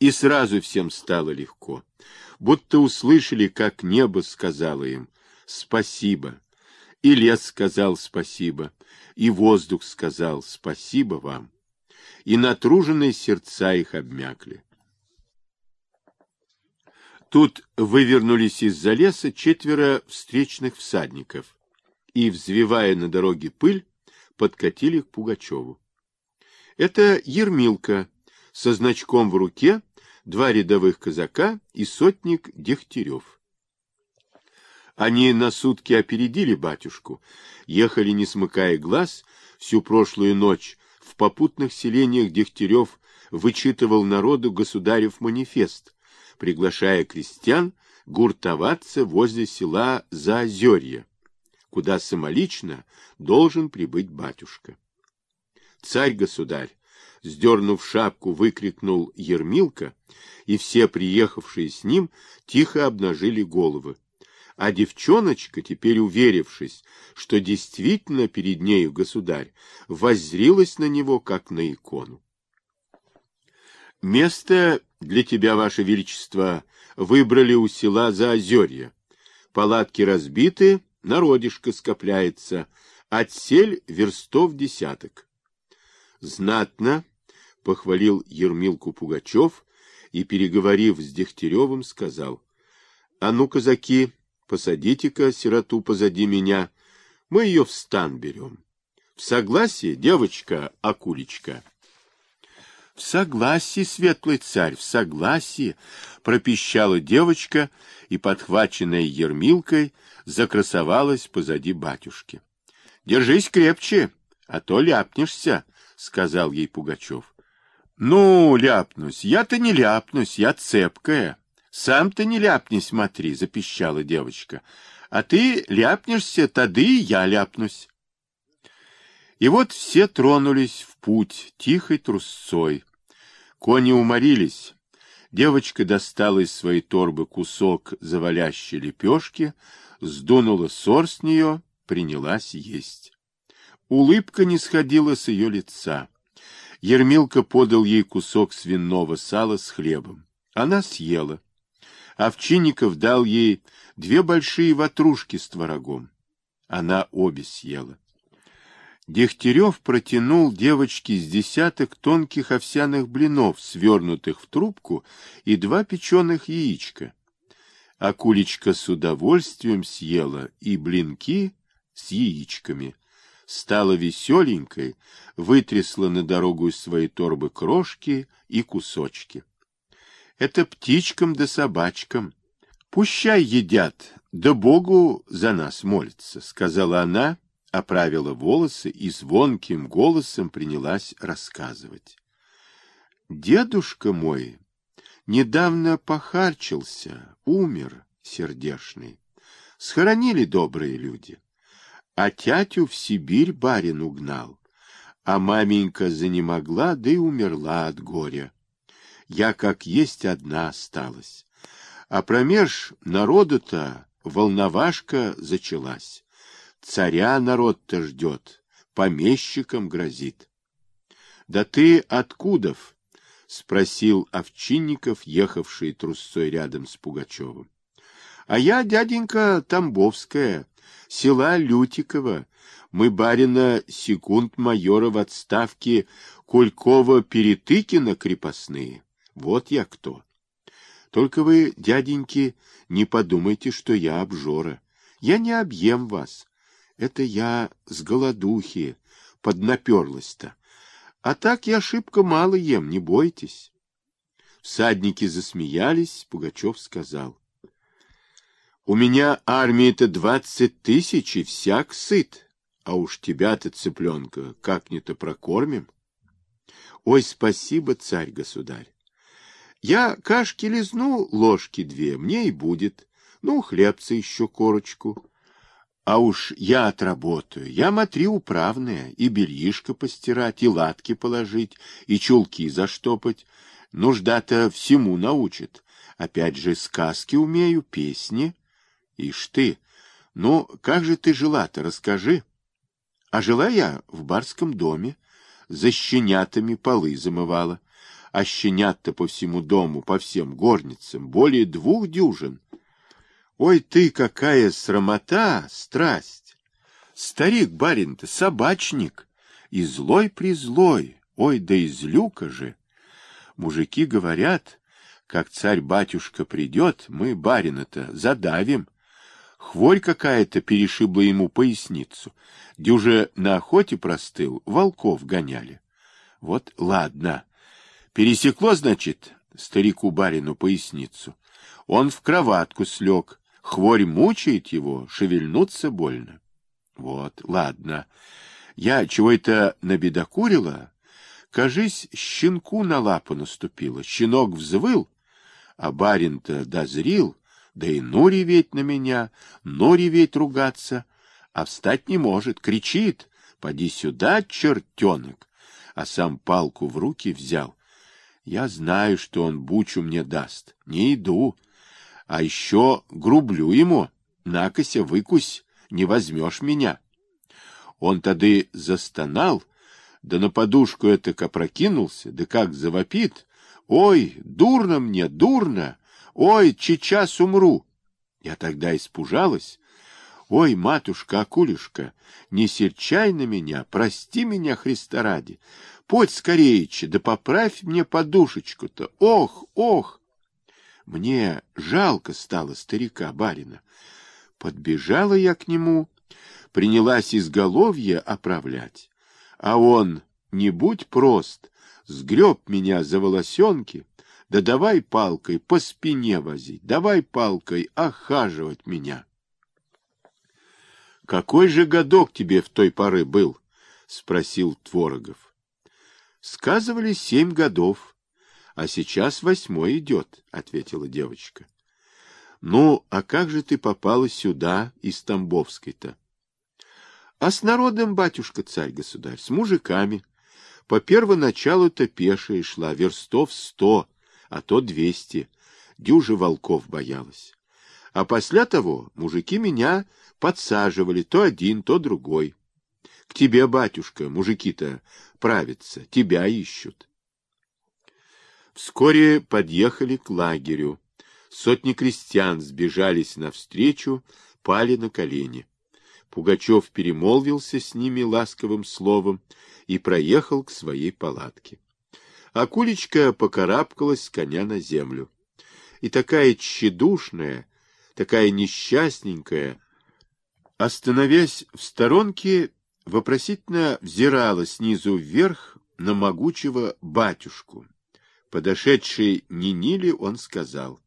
И сразу всем стало легко, будто услышали, как небо сказало им «Спасибо». И лес сказал спасибо, и воздух сказал спасибо вам, и натруженные сердца их обмякли. Тут вывернулись из-за леса четверо встречных всадников и, взвивая на дороге пыль, подкатили к Пугачеву. Это Ермилка со значком в руке, два рядовых казака и сотник Дегтярев. Они на сутки опередили батюшку, ехали, не смыкая глаз, всю прошлую ночь в попутных селениях Дегтярев вычитывал народу государев манифест, приглашая крестьян гуртоваться возле села Заозерье, куда самолично должен прибыть батюшка. Царь-государь, сдернув шапку, выкрикнул Ермилка, и все приехавшие с ним тихо обнажили головы. А девчоночка, теперь уверившись, что действительно перед нею государь, воззрилась на него, как на икону. Место для тебя, ваше величество, выбрали у села Заозерье. Палатки разбиты, народишко скопляется, отсель верстов десяток. Знатно, — похвалил Ермилку Пугачев и, переговорив с Дегтяревым, сказал, — А ну, казаки, посадите-ка сироту позади меня, мы ее в стан берем. В согласии, девочка Акулечка? — В согласии, светлый царь, в согласии, — пропищала девочка и, подхваченная Ермилкой, закрасовалась позади батюшки. — Держись крепче, а то ляпнешься, — сказал ей Пугачев. — Ну, ляпнусь, я-то не ляпнусь, я цепкая. Сам-то не ляпни, смотри, — запищала девочка. — А ты ляпнешься, тады я ляпнусь. И вот все тронулись в путь тихой трусцой. Кони уморились. Девочка достала из своей торбы кусок завалящей лепешки, сдунула сор с нее, принялась есть. Улыбка не сходила с ее лица. Ермилка подал ей кусок свиного сала с хлебом. Она съела. Овчинников дал ей две большие ватрушки с творогом. Она обе съела. Дегтярев протянул девочке с десяток тонких овсяных блинов, свернутых в трубку, и два печеных яичка. Акулечка с удовольствием съела и блинки с яичками. Стала веселенькой, вытрясла на дорогу из своей торбы крошки и кусочки. Это птичкам да собачкам. Пущай едят, да Богу за нас молятся, — сказала она, оправила волосы и звонким голосом принялась рассказывать. Дедушка мой недавно похарчился, умер сердешный. Схоронили добрые люди. А тятю в Сибирь барин угнал. А маменька занемогла, да и умерла от горя. Я как есть одна осталась. А промеж народу-то волновашка зачалась. Царя народ-то ждет, помещикам грозит. — Да ты откудов? — спросил Овчинников, ехавший трусцой рядом с Пугачевым. — А я, дяденька, Тамбовская, села Лютикова. Мы барина секунд-майора в отставке Кулькова-Перетыкина крепостные. Вот я кто. Только вы, дяденьки, не подумайте, что я обжора. Я не объем вас. Это я с голодухи поднаперлась-то. А так я шибко мало ем, не бойтесь. Всадники засмеялись, Пугачев сказал. У меня армия-то двадцать тысяч, и всяк сыт. А уж тебя-то, цыпленка, как-не-то прокормим. Ой, спасибо, царь-государь. Я кашки лизну ложки две, мне и будет. Ну, хлебца еще корочку. А уж я отработаю, я матри управная, и бельишко постирать, и латки положить, и чулки заштопать. Нужда-то всему научит. Опять же, сказки умею, песни. Ишь ты, ну, как же ты жила-то, расскажи. А жила я в барском доме, за щенятами полы замывала, а щенят-то по всему дому, по всем горницам, более двух дюжин. Ой ты, какая срамота, страсть! Старик барин-то собачник, и злой-призлой, ой, да из люка же. Мужики говорят, как царь-батюшка придет, мы барина-то задавим. Хворь какая-то перешибла ему поясницу. Дюже на охоте простыл, волков гоняли. Вот ладно. Пересекло, значит, старику-барину поясницу. Он в кроватку слег. Хворь мучает его, шевельнуться больно. Вот, ладно. Я чего это набедокурила? Кажись, щенку на лапу наступила. Щенок взвыл, а барин-то дозрил, да и ну реветь на меня, ну реветь ругаться, а встать не может, кричит, поди сюда, чертенок, а сам палку в руки взял. Я знаю, что он бучу мне даст, не иду, а еще грублю ему, накося выкусь, не возьмешь меня. Он тады застонал, да на подушку это опрокинулся, да как завопит, Ой, дурно мне, дурно! Ой, сейчас умру! Я тогда испужалась. Ой, матушка Акулюшка, не серчай на меня, прости меня, Христа ради. Подь скорейче, да поправь мне подушечку-то. Ох, ох! Мне жалко стало старика барина. Подбежала я к нему, принялась изголовье оправлять. А он, не будь прост, сгреб меня за волосенки, да давай палкой по спине возить, давай палкой охаживать меня. — Какой же годок тебе в той поры был? — спросил Творогов. — Сказывали семь годов, а сейчас восьмой идет, — ответила девочка. — Ну, а как же ты попала сюда, из Тамбовской-то? — А с народом, батюшка-царь-государь, с мужиками. — по первоначалу-то пешая шла, верстов сто, а то двести. Дюжи волков боялась. А после того мужики меня подсаживали, то один, то другой. К тебе, батюшка, мужики-то правятся, тебя ищут. Вскоре подъехали к лагерю. Сотни крестьян сбежались навстречу, пали на колени. Пугачев перемолвился с ними ласковым словом и проехал к своей палатке. А Кулечка покарабкалась с коня на землю. И такая тщедушная, такая несчастненькая, остановясь в сторонке, вопросительно взирала снизу вверх на могучего батюшку. Подошедший Нинили он сказал,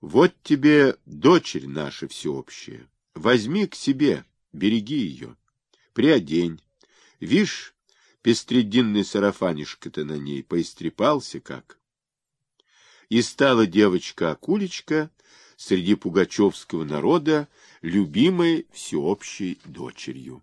«Вот тебе дочерь наша всеобщая, возьми к себе, береги ее, приодень. Вишь, пестрединный сарафанишка-то на ней поистрепался как. И стала девочка-акулечка среди пугачевского народа любимой всеобщей дочерью.